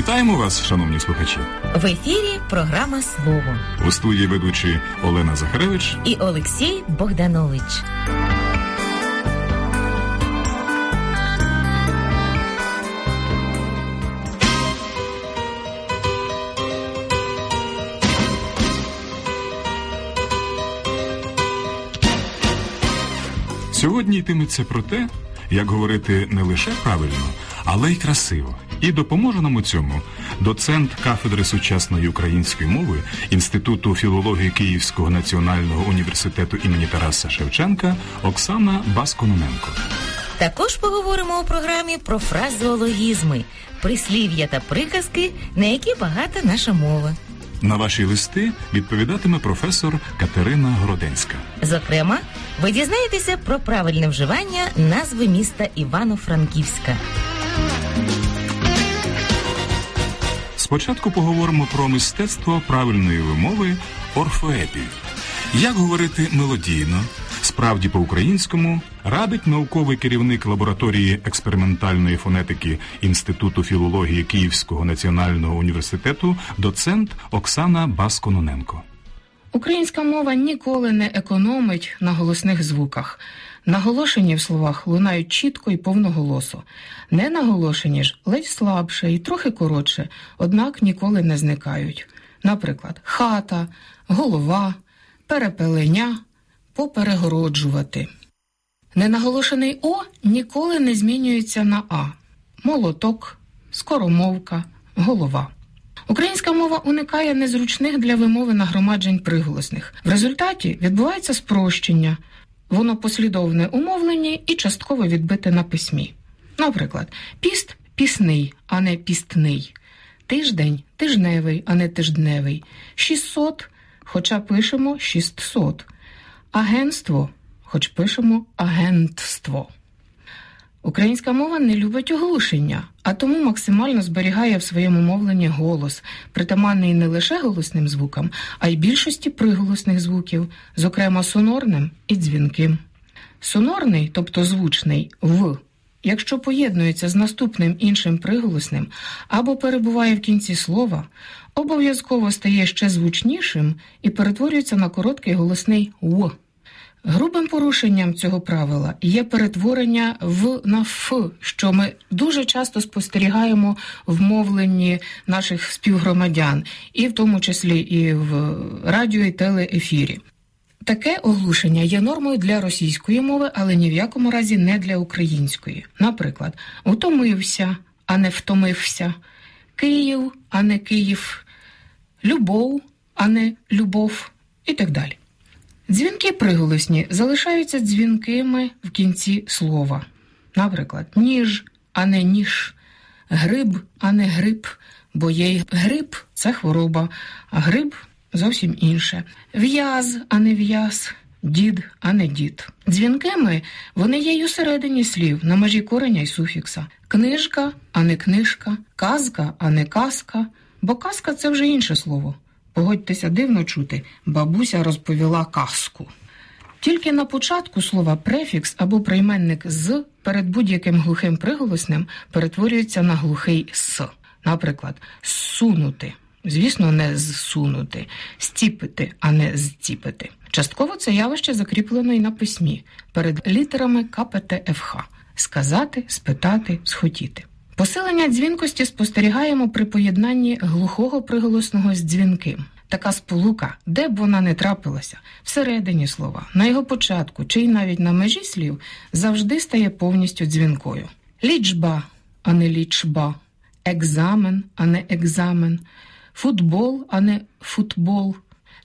Вітаємо вас, шановні слухачі. В ефірі програма Слово У студії ведучі Олена Захаревич. і Олексій Богданович. Сьогодні йтиметься про те, як говорити не лише правильно, але й красиво. І допоможе нам у цьому доцент кафедри сучасної української мови Інституту філології Київського національного університету імені Тараса Шевченка Оксана Баскононенко. Також поговоримо у програмі про фразеологізми, прислів'я та приказки, на які багата наша мова. На ваші листи відповідатиме професор Катерина Городенська. Зокрема, ви дізнаєтеся про правильне вживання назви міста Івано-Франківська. Спочатку поговоримо про мистецтво правильної вимови орфоепію. Як говорити мелодійно, справді по-українському, радить науковий керівник лабораторії експериментальної фонетики Інституту філології Київського національного університету доцент Оксана Баскононенко. Українська мова ніколи не економить на голосних звуках. Наголошені в словах лунають чітко і повноголосо. Не наголошені ж ледь слабше і трохи коротше, однак ніколи не зникають. Наприклад, хата, голова, перепелення, поперегороджувати. Ненаголошений О ніколи не змінюється на А. Молоток, скоромовка, голова. Українська мова уникає незручних для вимови нагромаджень приголосних. В результаті відбувається спрощення, воно послідовне у мовленні і частково відбите на письмі. Наприклад, піст пісний, а не пістний, тиждень тижневий, а не тиждневий, 600, хоча пишемо 600, агентство, хоч пишемо агентство. Українська мова не любить оглушення, а тому максимально зберігає в своєму мовленні голос, притаманний не лише голосним звукам, а й більшості приголосних звуків, зокрема сонорним і дзвінким. Сонорний, тобто звучний в, якщо поєднується з наступним іншим приголосним або перебуває в кінці слова, обов'язково стає ще звучнішим і перетворюється на короткий голосний в. Грубим порушенням цього правила є перетворення в на ф, що ми дуже часто спостерігаємо в мовленні наших співгромадян, і в тому числі і в радіо і телеефірі. Таке оглушення є нормою для російської мови, але ні в якому разі не для української. Наприклад, утомився, а не втомився, Київ, а не Київ, любов, а не любов і так далі. Дзвінки приголосні залишаються дзвінкими в кінці слова. Наприклад, ніж, а не ніж, гриб, а не гриб, бо є гриб це хвороба, а гриб зовсім інше. В'яз, а не в'яз, дід, а не дід. Дзвінкими вони є й усередині слів, на межі кореня й суфікса. Книжка, а не книжка, казка, а не казка, бо казка це вже інше слово. Погодьтеся дивно чути, бабуся розповіла казку. Тільки на початку слова префікс або прийменник з перед будь-яким глухим приголосним перетворюється на глухий с. Наприклад, сунути. Звісно, не зсунути, стіпити, а не зціпити. Частково це явище закріплено і на письмі перед літерами КПТФХ сказати, спитати, схотіти. Посилення дзвінкості спостерігаємо при поєднанні глухого приголосного з дзвінким. Така сполука, де б вона не трапилася, всередині слова, на його початку чи й навіть на межі слів, завжди стає повністю дзвінкою. Лічба, а не лічба, екзамен, а не екзамен, футбол, а не футбол.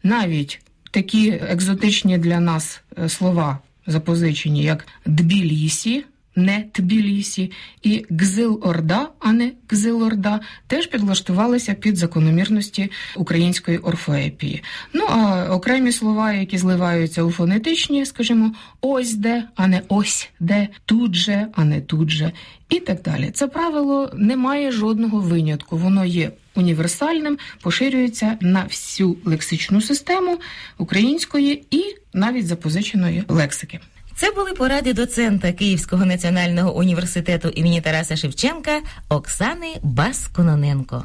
Навіть такі екзотичні для нас е, слова запозичені, як Тбілісі, не Тбілісі, і Гзил-Орда, а не Гзил-Орда, теж підлаштувалися під закономірності української орфоепії. Ну а окремі слова, які зливаються у фонетичні, скажімо, ось де, а не ось де, тут же, а не тут же, і так далі. Це правило не має жодного винятку. Воно є універсальним, поширюється на всю лексичну систему української і навіть запозиченої лексики. Це були поради доцента Київського національного університету імені Тараса Шевченка Оксани Баскононенко.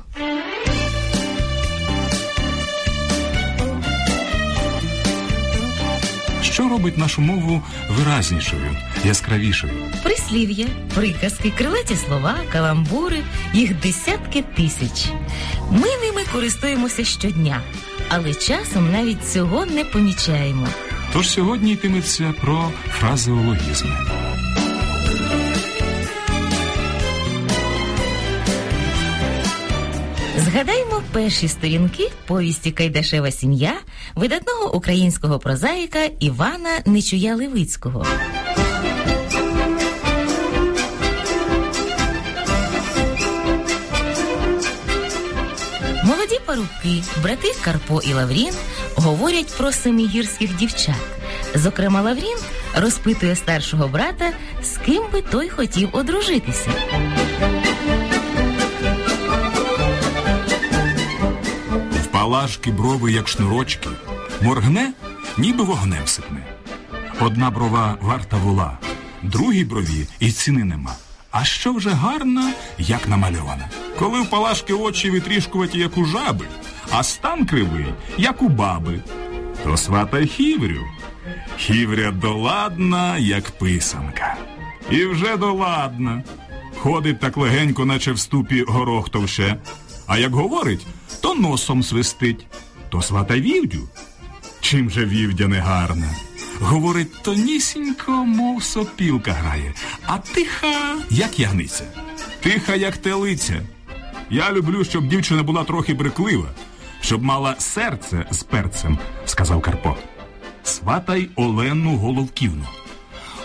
Що робить нашу мову виразнішою, яскравішою? Прислів'я, приказки, крилаті слова, каламбури, їх десятки тисяч. Ми ними користуємося щодня, але часом навіть цього не помічаємо. Тож сьогодні йтиметься про фразеологізми. Згадаймо перші сторінки повісті Кайдашева сім'я видатного українського прозаїка Івана Нечуя Левицького. Молоді парубки, брати Карпо і Лаврін говорять про семигірських дівчат. Зокрема, Лаврін розпитує старшого брата, з ким би той хотів одружитися. В палашки брови, як шнурочки, моргне, ніби вогнем сипне. Одна брова варта вола, другій брові і ціни нема. А що вже гарна, як намальована. Коли в палашки очі витрішкуваті, як у жаби, а стан кривий, як у баби, то сватай хіврю. Хівря доладна, як писанка. І вже доладна. Ходить так легенько, наче в ступі горох товще. А як говорить, то носом свистить, то сватай вівдю. Чим же вівдя не гарна? Говорить тонісінько, мов сопілка грає, а тиха, як ягниця. Тиха, як телиця. Я люблю, щоб дівчина була трохи бриклива, щоб мала серце з перцем, сказав Карпо. Сватай Олену Головківну.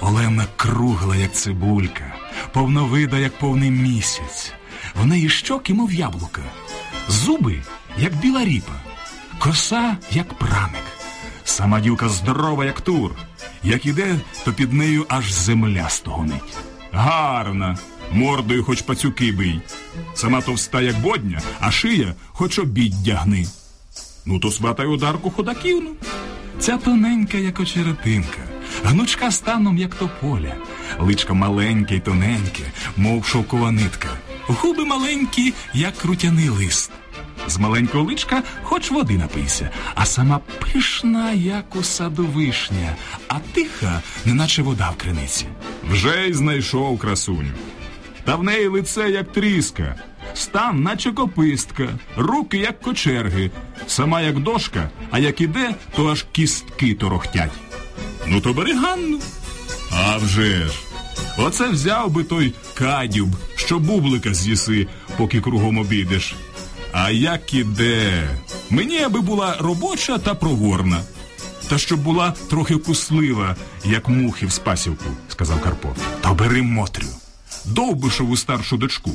Олена кругла, як цибулька, повновида, як повний місяць. В неї щоки, мов яблука, зуби, як біла ріпа, коса, як праник. Сама дівка здорова, як тур. Як іде, то під нею аж земля стогонить. Гарна, мордою хоч пацюки бий. Сама товста, як бодня, а шия хоч обідь дягни. Ну, то сватай ударку ходаківну. Ця тоненька, як очеретинка, гнучка станом, як тополя, личка маленьке й тоненьке, мов шовкова нитка, губи маленькі, як крутяний лист. З маленького личка хоч води напийся, а сама пишна, як у саду вишня, а тиха, неначе вода в криниці. Вже й знайшов красуню. Та в неї лице, як тріска, стан, наче копистка, руки, як кочерги, сама як дошка, а як іде, то аж кістки торохтять. Ну, то бери Ганну. А вже ж. Оце взяв би той кадюб, що бублика з'їси, поки кругом обійдеш. А як іде? Мені аби була робоча та проворна. Та щоб була трохи вкуслива, як мухи в спасівку, сказав Карпо. Та бери Мотрю. Довбишову старшу дочку.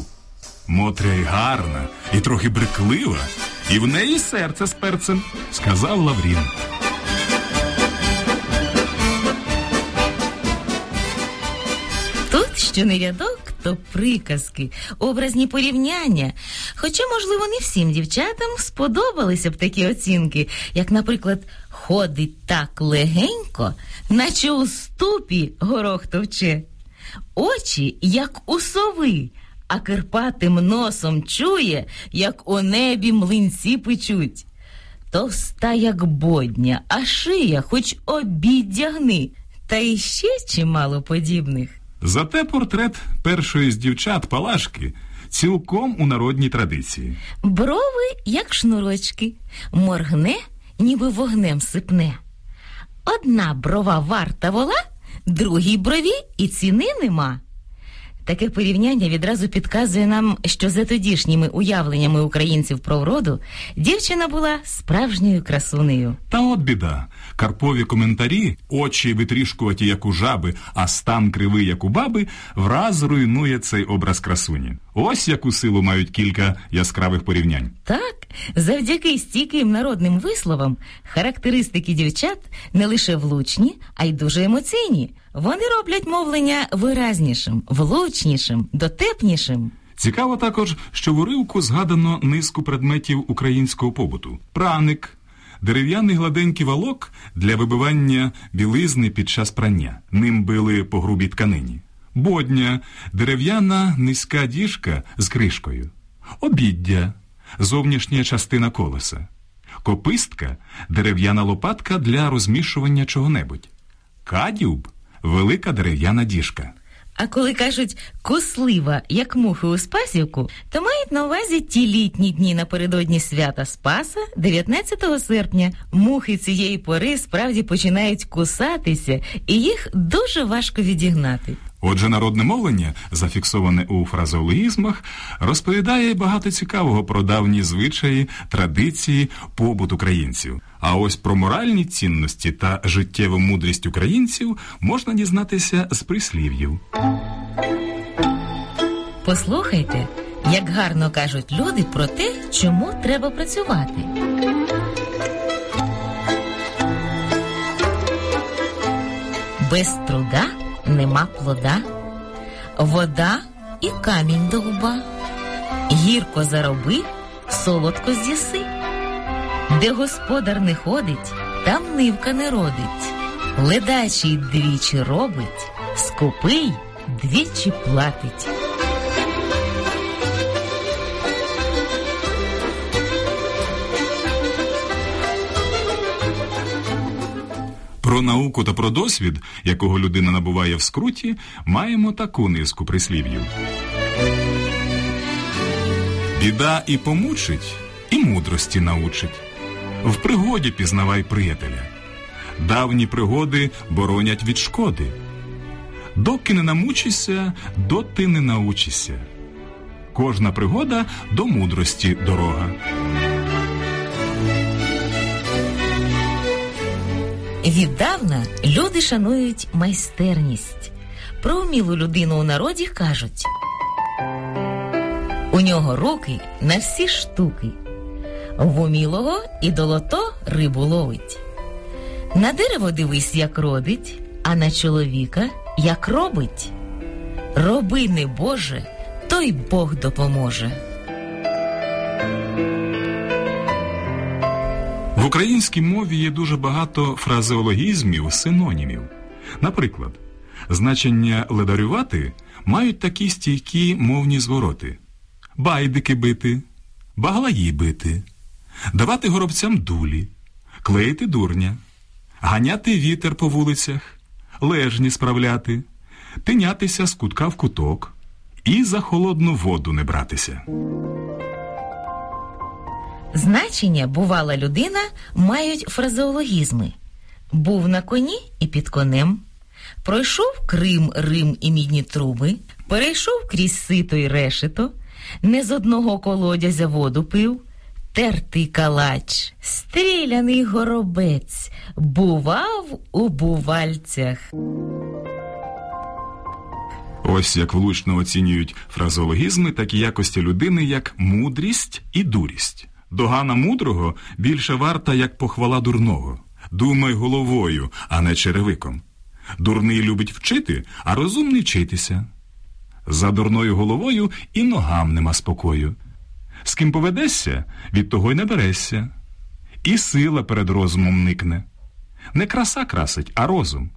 Мотря й гарна, і трохи бриклива, і в неї серце з перцем, сказав Лаврін. Тут що не рядок, то приказки, образні порівняння. Хоча, можливо, не всім дівчатам сподобалися б такі оцінки, як, наприклад, ходить так легенько, наче у ступі горох товче, очі, як у сови, а кирпатим носом чує, як у небі млинці печуть. Товста, як бодня, а шия хоч обіддягни, та іще чимало подібних. Зате портрет першої з дівчат Палашки цілком у народній традиції. Брови, як шнурочки, моргне, ніби вогнем сипне. Одна брова варта вола, другій брові і ціни нема. Таке порівняння відразу підказує нам, що за тодішніми уявленнями українців про вроду дівчина була справжньою красунею. Та от біда. Карпові коментарі, очі витрішкуваті, як у жаби, а стан кривий, як у баби, враз руйнує цей образ красуні. Ось яку силу мають кілька яскравих порівнянь. Так, завдяки стійким народним висловам, характеристики дівчат не лише влучні, а й дуже емоційні. Вони роблять мовлення виразнішим, влучнішим, дотепнішим. Цікаво також, що в уривку згадано низку предметів українського побуту: праник, дерев'яний гладенький валок для вибивання білизни під час прання. Ним били по грубій тканині. Бодня дерев'яна низька діжка з кришкою. Обіддя зовнішня частина колеса. Копистка дерев'яна лопатка для розмішування чого-небудь. Кадюб велика дерев'яна діжка. А коли кажуть кослива, як мухи у Спасівку, то мають на увазі ті літні дні напередодні свята Спаса, 19 серпня. Мухи цієї пори справді починають кусатися, і їх дуже важко відігнати. Отже, народне мовлення, зафіксоване у фразеологізмах, розповідає багато цікавого про давні звичаї, традиції, побут українців. А ось про моральні цінності та життєву мудрість українців можна дізнатися з прислів'їв. Послухайте, як гарно кажуть люди про те, чому треба працювати. Без труда нема плода, вода і камінь до лба. Гірко зароби, солодко з'їси. Де господар не ходить, там нивка не родить. Ледачий двічі робить, скупий двічі платить. Про науку та про досвід, якого людина набуває в скруті, маємо таку низку прислів'їв. Біда і помучить, і мудрості научить. В пригоді пізнавай приятеля. Давні пригоди боронять від шкоди. Доки не намучишся, доти не научишся. Кожна пригода до мудрості дорога. Віддавна люди шанують майстерність. Про вмілу людину у народі кажуть. У нього руки на всі штуки. В умілого і долото рибу ловить. На дерево дивись, як робить, а на чоловіка як робить. Роби не Боже, то й Бог допоможе. В українській мові є дуже багато фразеологізмів, синонімів. Наприклад, значення ледарювати мають такі стійкі мовні звороти: байдики бити, баглаї бити, давати горобцям дулі, клеїти дурня, ганяти вітер по вулицях, лежні справляти, тинятися з кутка в куток і за холодну воду не братися. Значення бувала людина мають фразеологізми. Був на коні і під конем, пройшов Крим, Рим і мідні труби, перейшов крізь сито й решето, не з одного колодязя воду пив, тертий калач, стріляний горобець, бував у бувальцях. Ось як влучно оцінюють фразеологізми такі якості людини, як мудрість і дурість. Догана мудрого більше варта, як похвала дурного. Думай головою, а не черевиком. Дурний любить вчити, а розумний вчитися. За дурною головою і ногам нема спокою. З ким поведешся, від того й не берешся. І сила перед розумом никне. Не краса красить, а розум.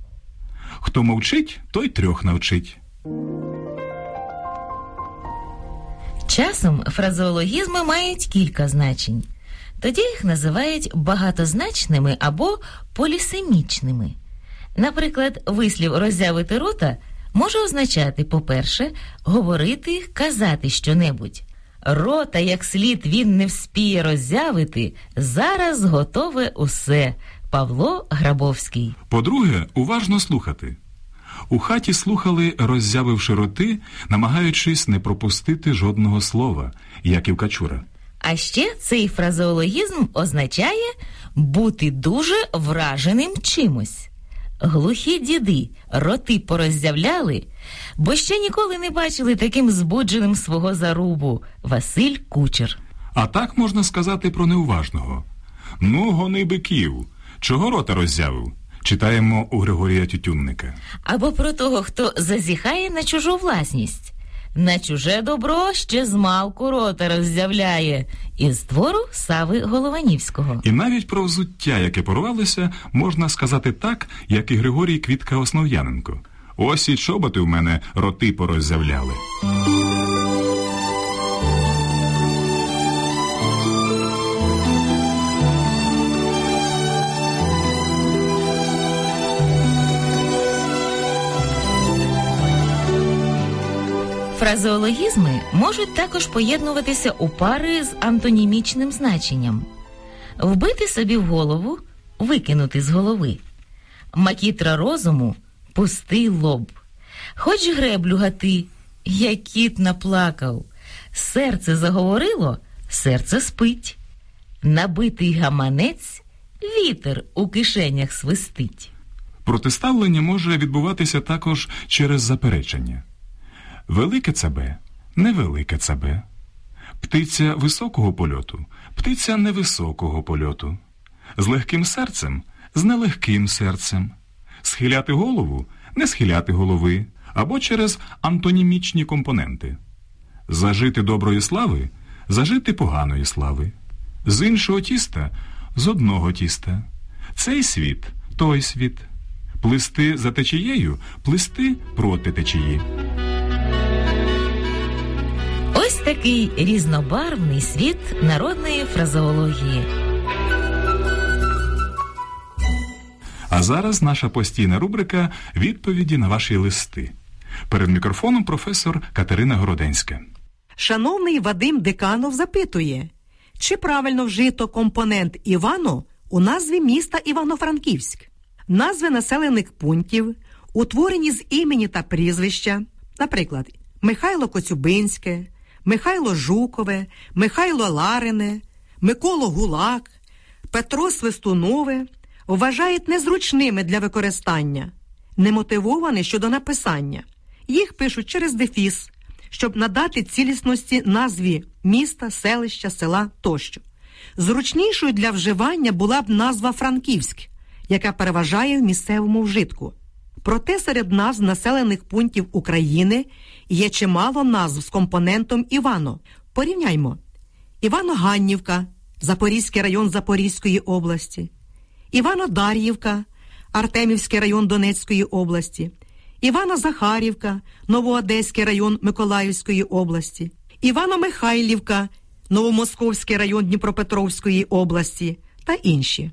Хто мовчить, той трьох навчить. Часом фразеологізми мають кілька значень. Тоді їх називають багатозначними або полісемічними. Наприклад, вислів роззявити рота може означати, по-перше, говорити, казати щонебудь. Рота, як слід він не вспіє роззявити, зараз готове усе. Павло Грабовський. По-друге, уважно слухати. У хаті слухали, роззявивши роти, намагаючись не пропустити жодного слова, як і в Качура. А ще цей фразеологізм означає бути дуже враженим чимось. Глухі діди роти пороззявляли, бо ще ніколи не бачили таким збудженим свого зарубу Василь Кучер. А так можна сказати про неуважного. Ну, гони биків, чого рота роззявив? Читаємо у Григорія Тютюнника. Або про того, хто зазіхає на чужу власність. На чуже добро ще з малку рота роззявляє із твору Сави Голованівського. І навіть про взуття, яке порвалося, можна сказати так, як і Григорій Квітка Основ'яненко. Ось і чоботи в мене роти пороззявляли. Фразеологізми можуть також поєднуватися у пари з антонімічним значенням. Вбити собі в голову, викинути з голови. Макітра розуму пустий лоб. Хоч греблю гати, як кіт наплакав. Серце заговорило, серце спить. Набитий гаманець, вітер у кишенях свистить. Протиставлення може відбуватися також через заперечення. Велике ЦБ, невелике ЦБ. Птиця високого польоту, птиця невисокого польоту. З легким серцем, з нелегким серцем. Схиляти голову, не схиляти голови, або через антонімічні компоненти. Зажити доброї слави, зажити поганої слави. З іншого тіста, з одного тіста. Цей світ, той світ. Плисти за течією, плисти проти течії. Такий різнобарвний світ народної фразеології. А зараз наша постійна рубрика Відповіді на ваші листи. Перед мікрофоном професор Катерина Городенська. Шановний Вадим Деканов запитує, чи правильно вжито компонент Івано у назві міста Івано-Франківськ? Назви населених пунктів, утворені з імені та прізвища, наприклад, Михайло Коцюбинське, Михайло Жукове, Михайло Ларине, Миколо Гулак, Петро Свистунове вважають незручними для використання, немотивовані щодо написання. Їх пишуть через дефіс, щоб надати цілісності назві міста, селища, села тощо. Зручнішою для вживання була б назва Франківськ, яка переважає в місцевому вжитку. Проте серед назв населених пунктів України є чимало назв з компонентом Івано. Порівняймо: Івано-Ганнівка, Запорізький район Запорізької області, Івано-Дар'ївка, Артемівський район Донецької області, Івано-Захарівка, Новоодеський район Миколаївської області, Івано-Михайлівка, Новомосковський район Дніпропетровської області та інші.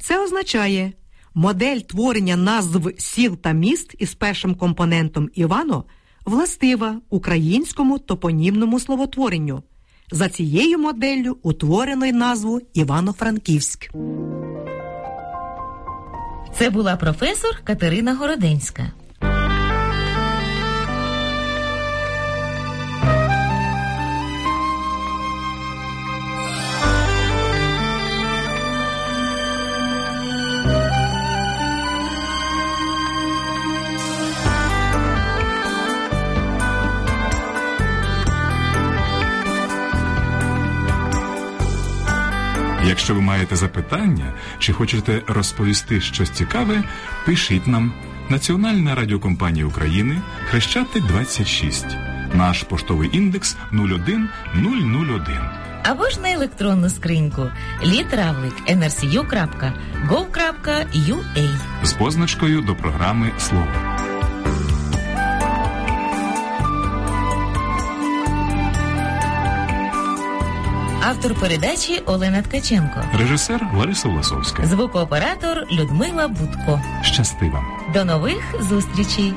Це означає, модель творення назв сіл та міст із першим компонентом Івано властива українському топонімному словотворенню. За цією моделлю утворено й назву Івано-Франківськ. Це була професор Катерина Городенська. Якщо ви маєте запитання чи хочете розповісти щось цікаве, пишіть нам Національна радіокомпанія України Хрещатик 26. Наш поштовий індекс 01001. Або ж на електронну скриньку літравлик nrcu.gov.ua з позначкою до програми Слово. Автор передачі Олена Ткаченко. Режисер Лариса Власовська. Звукооператор Людмила Будко. Щасти вам! До нових зустрічей!